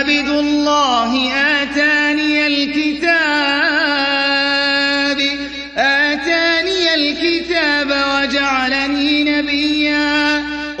عبد الله آتاني الكتاب آتاني الكتاب وجعلني نبيا.